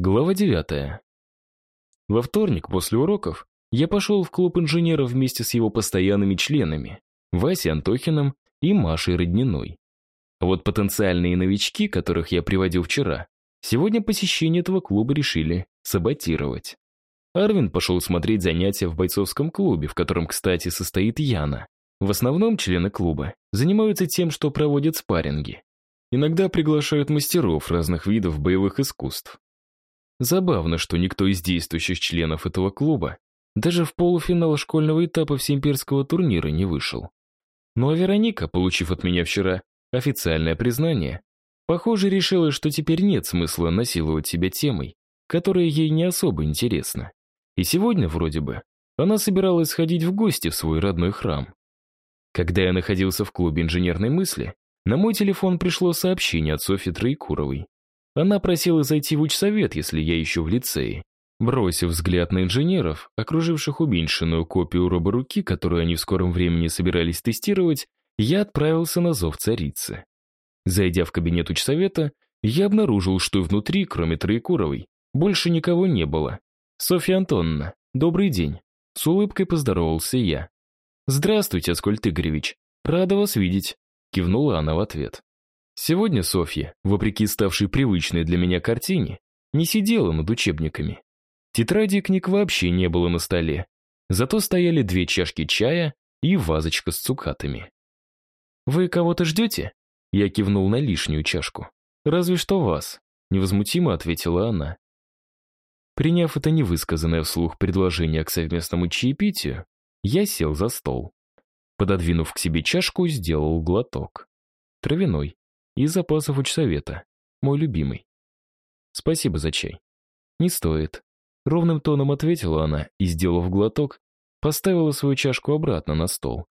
Глава девятая. Во вторник после уроков я пошел в клуб инженеров вместе с его постоянными членами, Васей Антохиным и Машей Родниной. А вот потенциальные новички, которых я приводил вчера, сегодня посещение этого клуба решили саботировать. Арвин пошел смотреть занятия в бойцовском клубе, в котором, кстати, состоит Яна. В основном члены клуба занимаются тем, что проводят спарринги. Иногда приглашают мастеров разных видов боевых искусств. Забавно, что никто из действующих членов этого клуба даже в полуфинал школьного этапа всеимперского турнира не вышел. Ну а Вероника, получив от меня вчера официальное признание, похоже, решила, что теперь нет смысла насиловать себя темой, которая ей не особо интересна. И сегодня, вроде бы, она собиралась сходить в гости в свой родной храм. Когда я находился в клубе инженерной мысли, на мой телефон пришло сообщение от Софьи Троекуровой. Она просила зайти в учсовет, если я еще в лицее. Бросив взгляд на инженеров, окруживших уменьшенную копию роборуки, которую они в скором времени собирались тестировать, я отправился на зов царицы. Зайдя в кабинет учсовета, я обнаружил, что внутри, кроме Троекуровой, больше никого не было. «Софья Антоновна, добрый день!» С улыбкой поздоровался я. «Здравствуйте, Аскольд Игоревич. Рада вас видеть», — кивнула она в ответ. Сегодня Софья, вопреки ставшей привычной для меня картине, не сидела над учебниками. Тетради книг вообще не было на столе. Зато стояли две чашки чая и вазочка с цукатами. «Вы кого-то ждете?» Я кивнул на лишнюю чашку. «Разве что вас», — невозмутимо ответила она. Приняв это невысказанное вслух предложение к совместному чаепитию, я сел за стол. Пододвинув к себе чашку, сделал глоток. Травяной, из запасов учсовета. Мой любимый. Спасибо за чай. Не стоит. Ровным тоном ответила она и, сделав глоток, поставила свою чашку обратно на стол.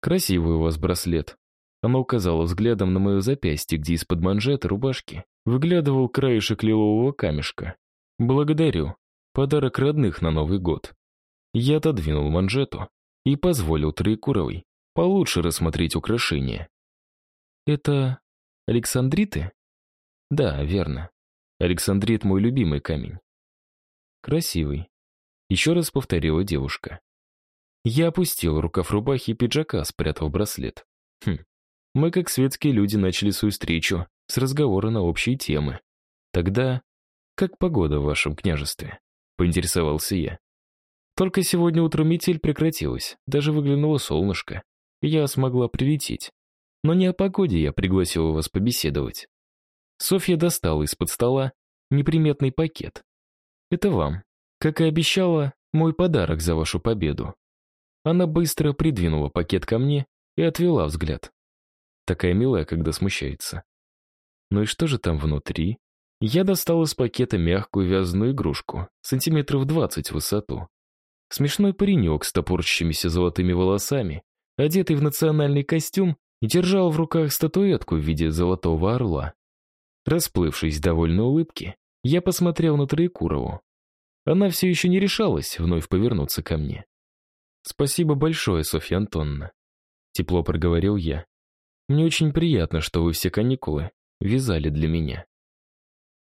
Красивый у вас браслет. Она указала взглядом на мое запястье, где из-под манжеты рубашки выглядывал краешек лилового камешка. Благодарю. Подарок родных на Новый год. Я отодвинул манжету и позволил Троекуровой получше рассмотреть украшение. Это Александриты? Да, верно. Александрит мой любимый камень. Красивый. Еще раз повторила девушка. Я опустил рукав рубахи и пиджака, спрятав браслет. Хм. Мы, как светские люди, начали свою встречу с разговора на общие темы. Тогда, как погода в вашем княжестве? Поинтересовался я. Только сегодня утром метель прекратилась, даже выглянуло солнышко. Я смогла прилететь. Но не о погоде я пригласил вас побеседовать. Софья достала из-под стола неприметный пакет. Это вам. Как и обещала, мой подарок за вашу победу. Она быстро придвинула пакет ко мне и отвела взгляд. Такая милая, когда смущается. Ну и что же там внутри? Я достал из пакета мягкую вязаную игрушку, сантиметров двадцать в высоту. Смешной паренек с топорщимися золотыми волосами, одетый в национальный костюм и держал в руках статуэтку в виде золотого орла. Расплывшись в довольной улыбке, я посмотрел на Троекурову. Она все еще не решалась вновь повернуться ко мне. «Спасибо большое, Софья Антоновна», — тепло проговорил я. «Мне очень приятно, что вы все каникулы вязали для меня».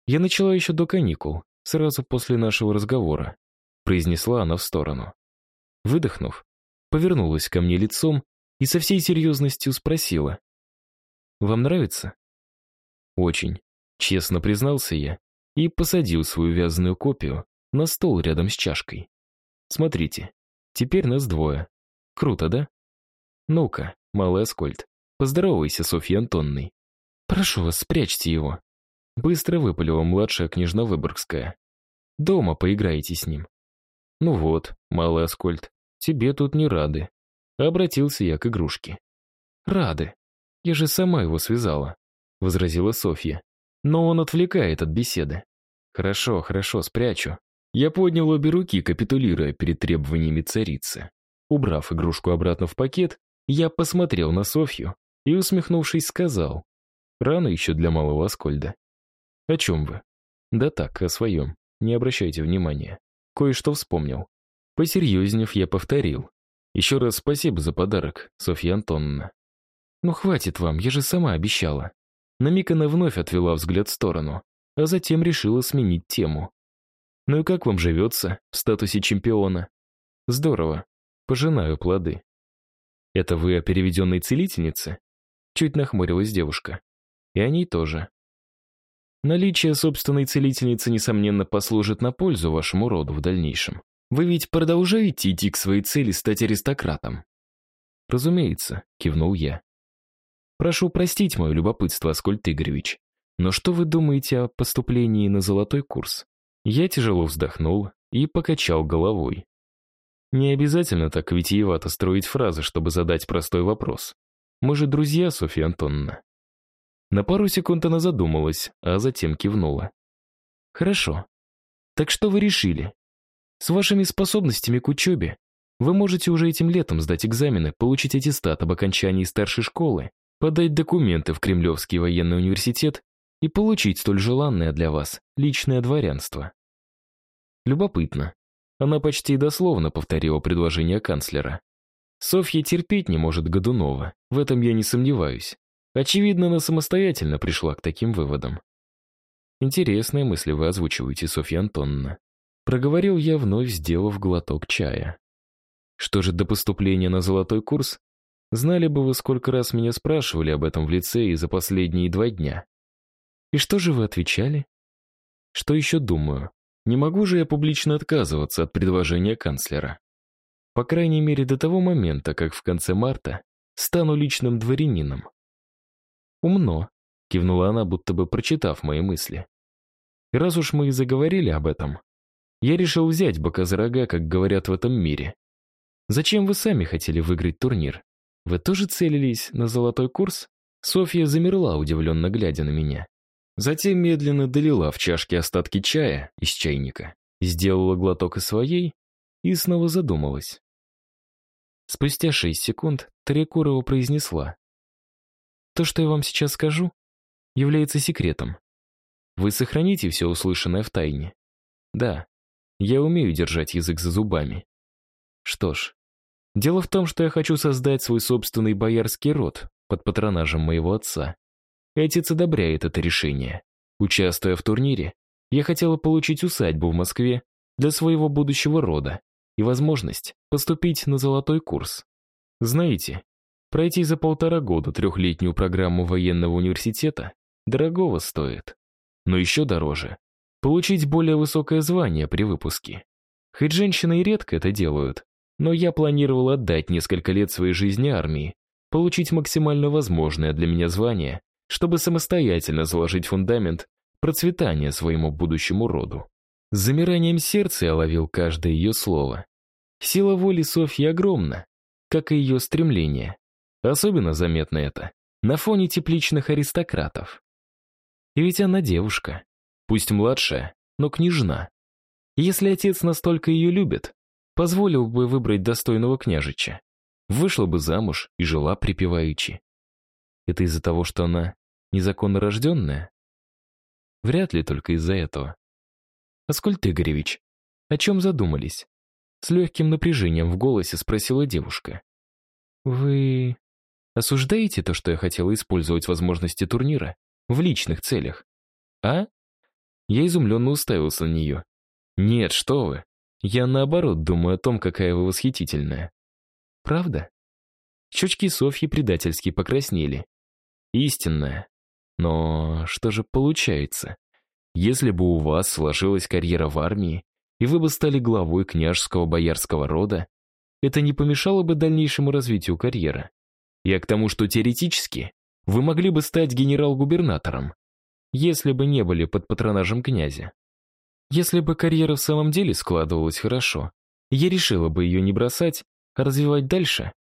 «Я начала еще до каникул, сразу после нашего разговора», — произнесла она в сторону. Выдохнув, повернулась ко мне лицом и со всей серьезностью спросила. «Вам нравится?» «Очень», — честно признался я и посадил свою вязаную копию на стол рядом с чашкой. «Смотрите, теперь нас двое. Круто, да? Ну-ка, малый Аскольд, поздоровайся с Софьей Антонной. Прошу вас, спрячьте его». Быстро выпалила младшая княжна Выборгская. «Дома поиграете с ним». «Ну вот, малый Аскольд, тебе тут не рады», Обратился я к игрушке. «Рады. Я же сама его связала», — возразила Софья. «Но он отвлекает от беседы». «Хорошо, хорошо, спрячу». Я поднял обе руки, капитулируя перед требованиями царицы. Убрав игрушку обратно в пакет, я посмотрел на Софью и, усмехнувшись, сказал. «Рано еще для малого Аскольда». «О чем вы?» «Да так, о своем. Не обращайте внимания. Кое-что вспомнил». Посерьезнев, я повторил. Еще раз спасибо за подарок, Софья Антоновна. Ну хватит вам, я же сама обещала. На миг она вновь отвела взгляд в сторону, а затем решила сменить тему. «Ну и как вам живется в статусе чемпиона?» «Здорово. Пожинаю плоды». «Это вы о переведенной целительнице?» Чуть нахмурилась девушка. «И о ней тоже. Наличие собственной целительницы, несомненно, послужит на пользу вашему роду в дальнейшем. Вы ведь продолжаете идти к своей цели стать аристократом?» «Разумеется», — кивнул я. «Прошу простить мое любопытство, Аскольд Игоревич, но что вы думаете о поступлении на золотой курс?» Я тяжело вздохнул и покачал головой. Не обязательно так витиевато строить фразы, чтобы задать простой вопрос. Мы же друзья, Софья Антоновна. На пару секунд она задумалась, а затем кивнула. «Хорошо. Так что вы решили? С вашими способностями к учебе вы можете уже этим летом сдать экзамены, получить аттестат об окончании старшей школы, подать документы в Кремлевский военный университет и получить столь желанное для вас личное дворянство». Любопытно. Она почти дословно повторила предложение канцлера. Софья терпеть не может Годунова, в этом я не сомневаюсь. Очевидно, она самостоятельно пришла к таким выводам. Интересные мысли вы озвучиваете, Софья Антоновна. Проговорил я, вновь сделав глоток чая. Что же до поступления на золотой курс? Знали бы вы, сколько раз меня спрашивали об этом в лицее за последние два дня. И что же вы отвечали? Что еще думаю? Не могу же я публично отказываться от предложения канцлера. По крайней мере, до того момента, как в конце марта стану личным дворянином. «Умно», — кивнула она, будто бы прочитав мои мысли. И раз уж мы и заговорили об этом, я решил взять бока за рога, как говорят в этом мире. Зачем вы сами хотели выиграть турнир? Вы тоже целились на золотой курс? Софья замерла, удивленно глядя на меня. Затем медленно долила в чашке остатки чая из чайника, сделала глоток из своей и снова задумалась. Спустя шесть секунд Тарякурова произнесла. То, что я вам сейчас скажу, является секретом. Вы сохраните все услышанное в тайне. Да, я умею держать язык за зубами. Что ж, дело в том, что я хочу создать свой собственный боярский род под патронажем моего отца. Отец одобряет это решение. Участвуя в турнире, я хотела получить усадьбу в Москве для своего будущего рода и возможность поступить на золотой курс. Знаете, Пройти за полтора года трехлетнюю программу военного университета дорогого стоит. Но еще дороже — получить более высокое звание при выпуске. Хоть женщины и редко это делают, но я планировал отдать несколько лет своей жизни армии, получить максимально возможное для меня звание, чтобы самостоятельно заложить фундамент процветания своему будущему роду. С замиранием сердца я ловил каждое ее слово. Сила воли Софьи огромна, как и ее стремление. Особенно заметно это на фоне тепличных аристократов. И ведь она девушка, пусть младшая, но княжна. Если отец настолько ее любит, позволил бы выбрать достойного княжича. Вышла бы замуж и жила припеваючи. Это из-за того, что она незаконно рожденная? Вряд ли только из-за этого. Аскольд Игоревич, о чем задумались? С легким напряжением в голосе спросила девушка. «Вы Осуждаете то, что я хотела использовать возможности турнира в личных целях? А? Я изумленно уставился на нее. Нет, что вы. Я наоборот думаю о том, какая вы восхитительная. Правда? Щечки Софьи предательски покраснели. Истинная. Но что же получается? Если бы у вас сложилась карьера в армии, и вы бы стали главой княжеского боярского рода, это не помешало бы дальнейшему развитию карьеры. Я к тому, что теоретически вы могли бы стать генерал-губернатором, если бы не были под патронажем князя. Если бы карьера в самом деле складывалась хорошо, я решила бы ее не бросать, а развивать дальше.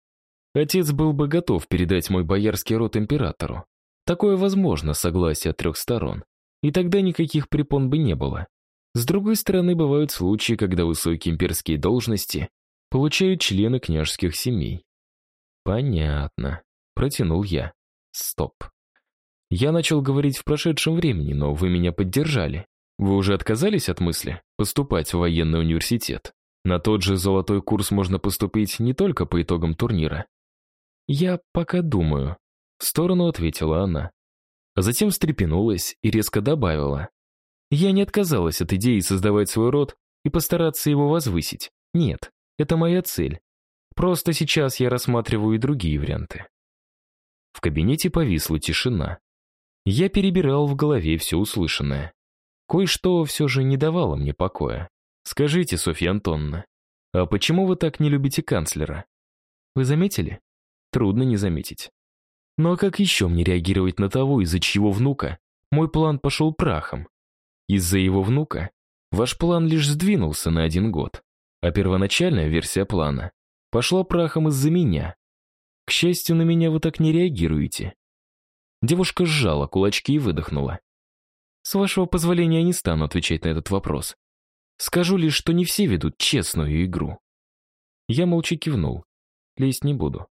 Отец был бы готов передать мой боярский род императору. Такое возможно, согласие трех сторон. И тогда никаких препон бы не было. С другой стороны, бывают случаи, когда высокие имперские должности получают члены княжеских семей. Понятно. Протянул я. Стоп. Я начал говорить в прошедшем времени, но вы меня поддержали. Вы уже отказались от мысли поступать в военный университет? На тот же золотой курс можно поступить не только по итогам турнира. Я пока думаю. В сторону ответила она. А затем встрепенулась и резко добавила. Я не отказалась от идеи создавать свой род и постараться его возвысить. Нет, это моя цель. Просто сейчас я рассматриваю и другие варианты. В кабинете повисла тишина. Я перебирал в голове все услышанное. Кое-что все же не давало мне покоя. Скажите, Софья Антонна, а почему вы так не любите канцлера? Вы заметили? Трудно не заметить. Ну а как еще мне реагировать на того, из-за чьего внука мой план пошел прахом? Из-за его внука ваш план лишь сдвинулся на один год, а первоначальная версия плана пошла прахом из-за меня. К счастью, на меня вы так не реагируете. Девушка сжала кулачки и выдохнула. С вашего позволения я не стану отвечать на этот вопрос. Скажу лишь, что не все ведут честную игру. Я молча кивнул. Лезть не буду.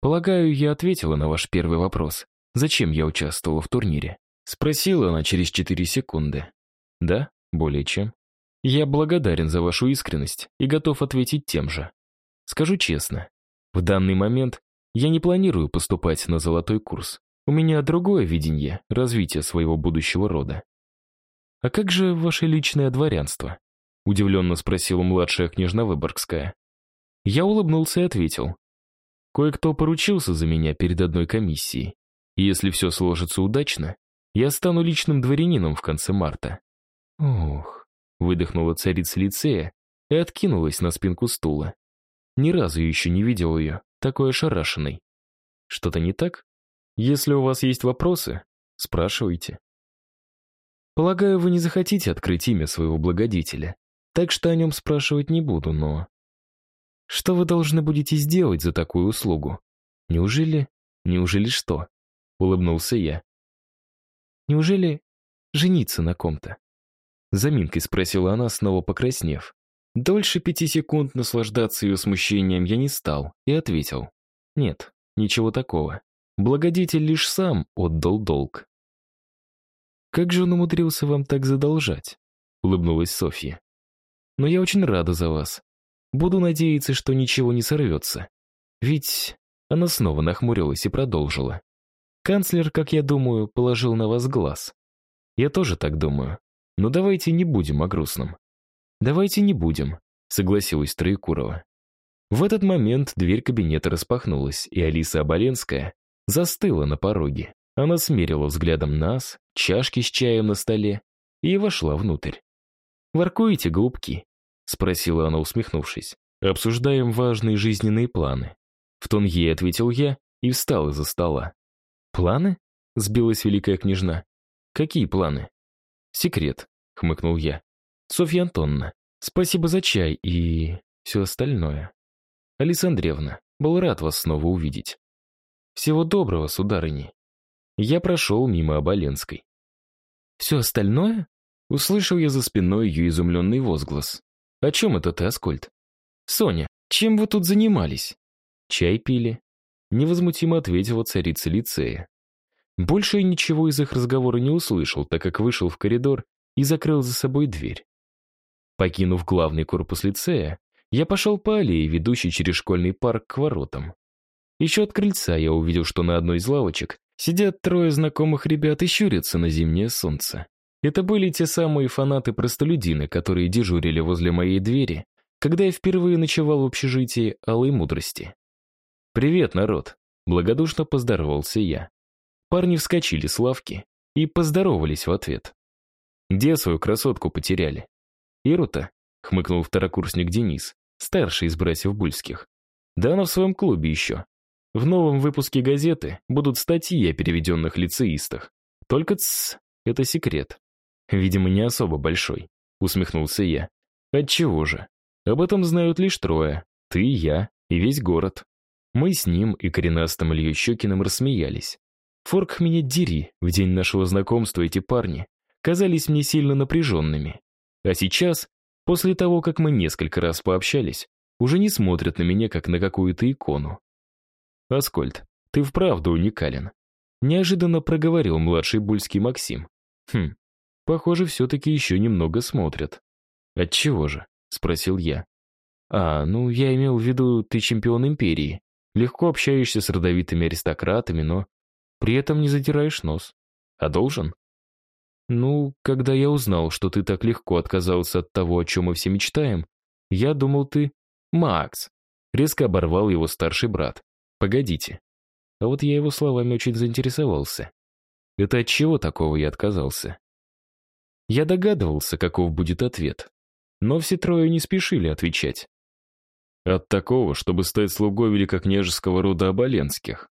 Полагаю, я ответила на ваш первый вопрос. Зачем я участвовала в турнире? Спросила она через четыре секунды. Да, более чем. Я благодарен за вашу искренность и готов ответить тем же. Скажу честно, в данный момент я не планирую поступать на золотой курс. У меня другое видение развития своего будущего рода. «А как же ваше личное дворянство?» — удивленно спросила младшая княжна Выборгская. Я улыбнулся и ответил. «Кое-кто поручился за меня перед одной комиссией. И если все сложится удачно, я стану личным дворянином в конце марта». «Ох», — выдохнула царица лицея и откинулась на спинку стула. Ни разу еще не видел ее, такой ошарашенной. «Что-то не так? Если у вас есть вопросы, спрашивайте». Полагаю, вы не захотите открыть имя своего благодетеля, так что о нем спрашивать не буду, но... Что вы должны будете сделать за такую услугу? Неужели... Неужели что? Улыбнулся я. Неужели жениться на ком-то? Заминкой спросила она, снова покраснев. Дольше пяти секунд наслаждаться ее смущением я не стал и ответил. Нет, ничего такого. Благодетель лишь сам отдал долг. «Как же он умудрился вам так задолжать?» — улыбнулась Софья. «Но я очень рада за вас. Буду надеяться, что ничего не сорвется. Ведь...» Она снова нахмурилась и продолжила. «Канцлер, как я думаю, положил на вас глаз. Я тоже так думаю. Но давайте не будем о грустном». «Давайте не будем», — согласилась Троекурова. В этот момент дверь кабинета распахнулась, и Алиса Оболенская застыла на пороге. Она смерила взглядом нас, чашки с чаем на столе и вошла внутрь. «Воркуете, голубки?» — спросила она, усмехнувшись. «Обсуждаем важные жизненные планы». В тон ей ответил я и встал из-за стола. «Планы?» — сбилась великая княжна. «Какие планы?» «Секрет», — хмыкнул я. «Софья Антонна, спасибо за чай и... все остальное». «Алиса Андреевна, был рад вас снова увидеть». «Всего доброго, сударыни», я прошел мимо Оболенской. «Все остальное?» Услышал я за спиной ее изумленный возглас. «О чем это ты, Аскольд?» «Соня, чем вы тут занимались?» «Чай пили», — невозмутимо ответила царица лицея. Больше я ничего из их разговора не услышал, так как вышел в коридор и закрыл за собой дверь. Покинув главный корпус лицея, я пошел по аллее, ведущей через школьный парк к воротам. Еще от крыльца я увидел, что на одной из лавочек Сидят трое знакомых ребят и щурятся на зимнее солнце. Это были те самые фанаты-простолюдины, которые дежурили возле моей двери, когда я впервые ночевал в общежитии Алой Мудрости. «Привет, народ!» — благодушно поздоровался я. Парни вскочили с лавки и поздоровались в ответ. «Где свою красотку потеряли?» «Ирута?» — хмыкнул второкурсник Денис, старший из братьев Бульских. «Да она в своем клубе еще. В новом выпуске газеты будут статьи о переведенных лицеистах. Только тс, это секрет. Видимо, не особо большой, усмехнулся я. Отчего же? Об этом знают лишь трое. Ты, я и весь город. Мы с ним и коренастым Ильей Щекиным рассмеялись. Форк меня дери, в день нашего знакомства эти парни казались мне сильно напряженными. А сейчас, после того, как мы несколько раз пообщались, уже не смотрят на меня, как на какую-то икону. «Аскольд, ты вправду уникален», — неожиданно проговорил младший Бульский Максим. «Хм, похоже, все-таки еще немного смотрят». «Отчего же?» — спросил я. «А, ну, я имел в виду, ты чемпион империи. Легко общаешься с родовитыми аристократами, но при этом не затираешь нос. А должен?» Ну, когда я узнал, что ты так легко отказался от того, о чем мы все мечтаем, я думал, ты... Макс! Резко оборвал его старший брат. Погодите. А вот я его словами очень заинтересовался. Это от чего такого я отказался? Я догадывался, каков будет ответ. Но все трое не спешили отвечать. От такого, чтобы стать слугой великокняжеского рода Оболенских.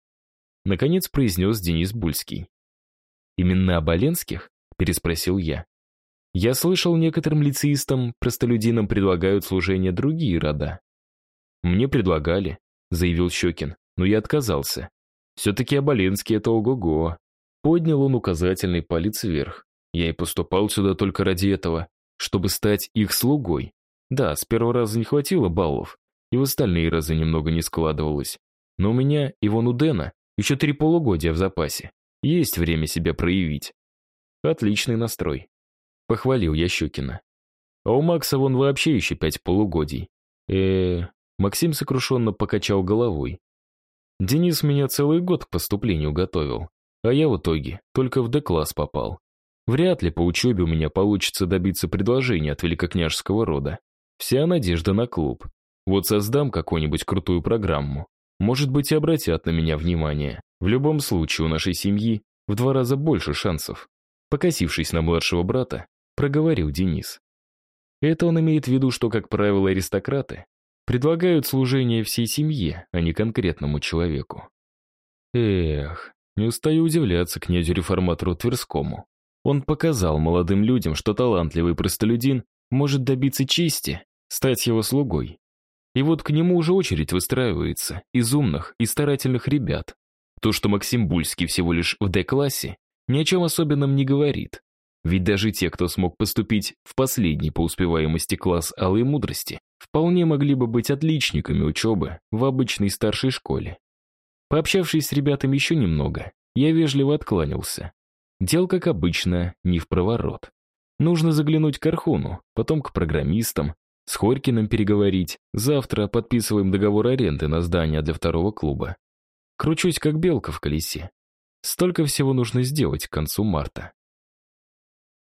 Наконец произнес Денис Бульский. Именно Оболенских? Переспросил я. Я слышал, некоторым лицеистам, простолюдинам предлагают служение другие рода. Мне предлагали, заявил Щекин, но я отказался. Все-таки Оболенский — это ого-го. Поднял он указательный палец вверх. Я и поступал сюда только ради этого, чтобы стать их слугой. Да, с первого раза не хватило баллов, и в остальные разы немного не складывалось. Но у меня и вон у Дэна еще три полугодия в запасе. Есть время себя проявить. Отличный настрой. Похвалил я Щукина. А у Макса вон вообще еще пять полугодий. э Максим сокрушенно покачал головой. Денис меня целый год к поступлению готовил, а я в итоге только в Д-класс попал. Вряд ли по учебе у меня получится добиться предложения от великокняжеского рода. Вся надежда на клуб. Вот создам какую-нибудь крутую программу. Может быть, и обратят на меня внимание. В любом случае, у нашей семьи в два раза больше шансов. Покосившись на младшего брата, проговорил Денис. Это он имеет в виду, что, как правило, аристократы предлагают служение всей семье, а не конкретному человеку. Эх, не устаю удивляться князю-реформатору Тверскому. Он показал молодым людям, что талантливый простолюдин может добиться чести, стать его слугой. И вот к нему уже очередь выстраивается из умных и старательных ребят. То, что Максим Бульский всего лишь в Д-классе, ни о чем особенном не говорит. Ведь даже те, кто смог поступить в последний по успеваемости класс Алой Мудрости, вполне могли бы быть отличниками учебы в обычной старшей школе. Пообщавшись с ребятами еще немного, я вежливо откланялся. Дел, как обычно, не в проворот. Нужно заглянуть к Архуну, потом к программистам, с Хорькиным переговорить. Завтра подписываем договор аренды на здание для второго клуба. Кручусь, как белка в колесе. Столько всего нужно сделать к концу марта.